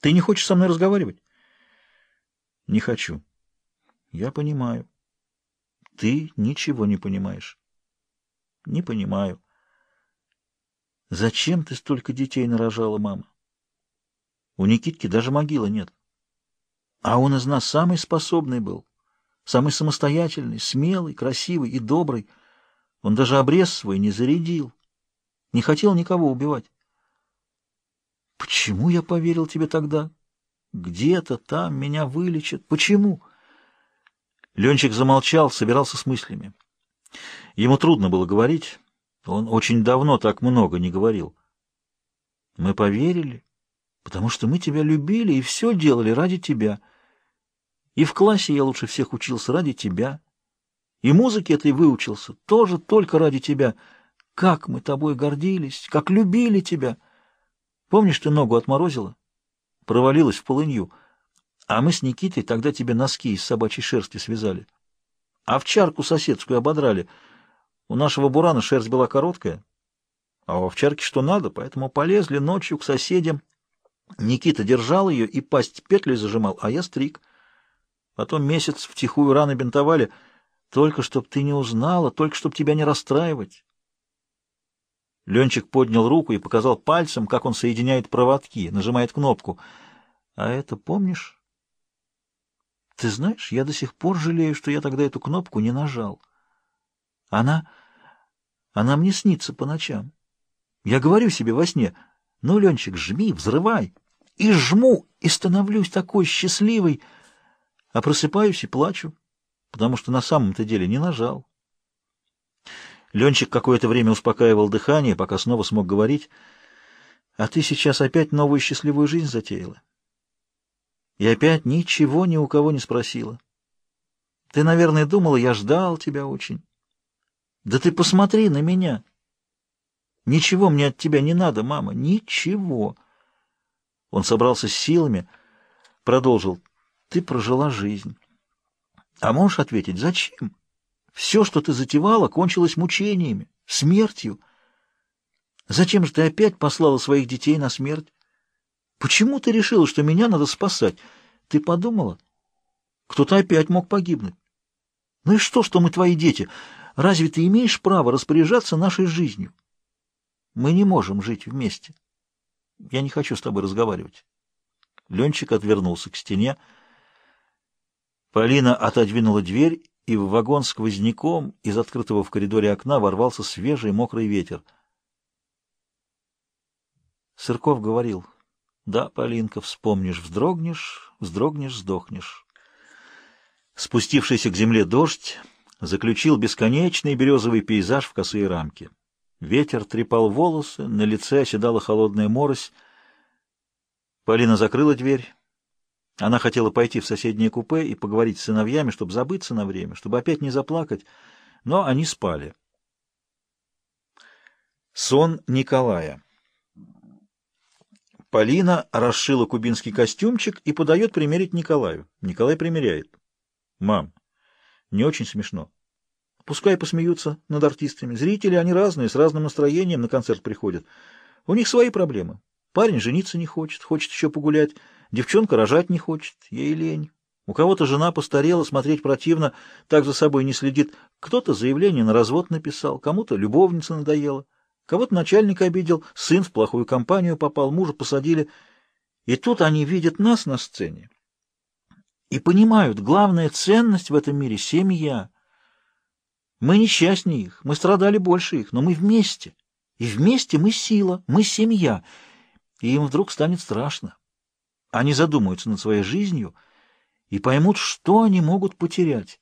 Ты не хочешь со мной разговаривать? Не хочу. Я понимаю. Ты ничего не понимаешь. Не понимаю. Зачем ты столько детей нарожала, мама? У Никитки даже могилы нет. А он из нас самый способный был, самый самостоятельный, смелый, красивый и добрый. Он даже обрез свой не зарядил, не хотел никого убивать. Почему я поверил тебе тогда? Где-то там меня вылечат. Почему? Ленчик замолчал, собирался с мыслями. Ему трудно было говорить. Он очень давно так много не говорил. Мы поверили, потому что мы тебя любили и все делали ради тебя. И в классе я лучше всех учился ради тебя. И музыке этой выучился тоже только ради тебя. Как мы тобой гордились, как любили тебя. Помнишь, ты ногу отморозила? Провалилась в полынью. А мы с Никитой тогда тебе носки из собачьей шерсти связали. А в чарку соседскую ободрали. У нашего бурана шерсть была короткая, а у овчарки что надо, поэтому полезли ночью к соседям. Никита держал ее и пасть петлей зажимал, а я стриг. Потом месяц втихую раны бинтовали, только чтоб ты не узнала, только чтоб тебя не расстраивать. Ленчик поднял руку и показал пальцем, как он соединяет проводки, нажимает кнопку. А это помнишь? Ты знаешь, я до сих пор жалею, что я тогда эту кнопку не нажал. Она... она мне снится по ночам. Я говорю себе во сне, ну, Ленчик, жми, взрывай. И жму, и становлюсь такой счастливой а просыпаюсь и плачу, потому что на самом-то деле не нажал. Ленчик какое-то время успокаивал дыхание, пока снова смог говорить. «А ты сейчас опять новую счастливую жизнь затеяла. И опять ничего ни у кого не спросила. Ты, наверное, думала, я ждал тебя очень. Да ты посмотри на меня. Ничего мне от тебя не надо, мама, ничего». Он собрался с силами, продолжил. Ты прожила жизнь. А можешь ответить, зачем? Все, что ты затевала, кончилось мучениями, смертью. Зачем же ты опять послала своих детей на смерть? Почему ты решила, что меня надо спасать? Ты подумала? Кто-то опять мог погибнуть. Ну и что, что мы твои дети? Разве ты имеешь право распоряжаться нашей жизнью? Мы не можем жить вместе. Я не хочу с тобой разговаривать. Ленчик отвернулся к стене. Полина отодвинула дверь, и в вагон сквозняком из открытого в коридоре окна ворвался свежий мокрый ветер. Сырков говорил, «Да, Полинка, вспомнишь, вздрогнешь, вздрогнешь, сдохнешь». Спустившийся к земле дождь заключил бесконечный березовый пейзаж в косые рамки. Ветер трепал волосы, на лице оседала холодная морось. Полина закрыла дверь, она хотела пойти в соседнее купе и поговорить с сыновьями, чтобы забыться на время, чтобы опять не заплакать, но они спали. Сон Николая Полина расшила кубинский костюмчик и подает примерить Николаю. Николай примеряет. «Мам, не очень смешно. Пускай посмеются над артистами. Зрители, они разные, с разным настроением на концерт приходят. У них свои проблемы. Парень жениться не хочет, хочет еще погулять». Девчонка рожать не хочет, ей лень. У кого-то жена постарела, смотреть противно, так за собой не следит. Кто-то заявление на развод написал, кому-то любовница надоела, кого-то начальник обидел, сын в плохую компанию попал, мужа посадили. И тут они видят нас на сцене и понимают, главная ценность в этом мире — семья. Мы несчастнее их, мы страдали больше их, но мы вместе. И вместе мы сила, мы семья. И им вдруг станет страшно. Они задумаются над своей жизнью и поймут, что они могут потерять.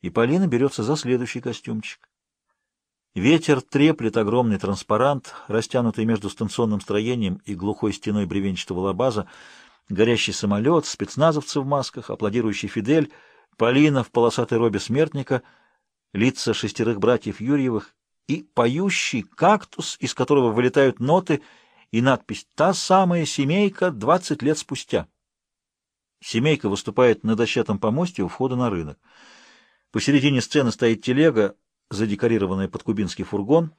И Полина берется за следующий костюмчик. Ветер треплет огромный транспарант, растянутый между станционным строением и глухой стеной бревенчатого лабаза, горящий самолет, спецназовцы в масках, аплодирующий Фидель, Полина в полосатой робе смертника, лица шестерых братьев Юрьевых и поющий кактус, из которого вылетают ноты — и надпись «Та самая семейка 20 лет спустя». Семейка выступает на дощатом помосте у входа на рынок. Посередине сцены стоит телега, задекорированная под кубинский фургон.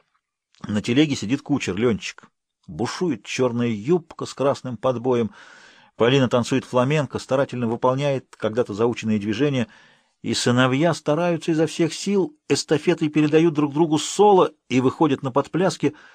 На телеге сидит кучер, Ленчик. Бушует черная юбка с красным подбоем. Полина танцует фламенко, старательно выполняет когда-то заученные движения, и сыновья стараются изо всех сил, эстафетой передают друг другу соло и выходят на подпляски —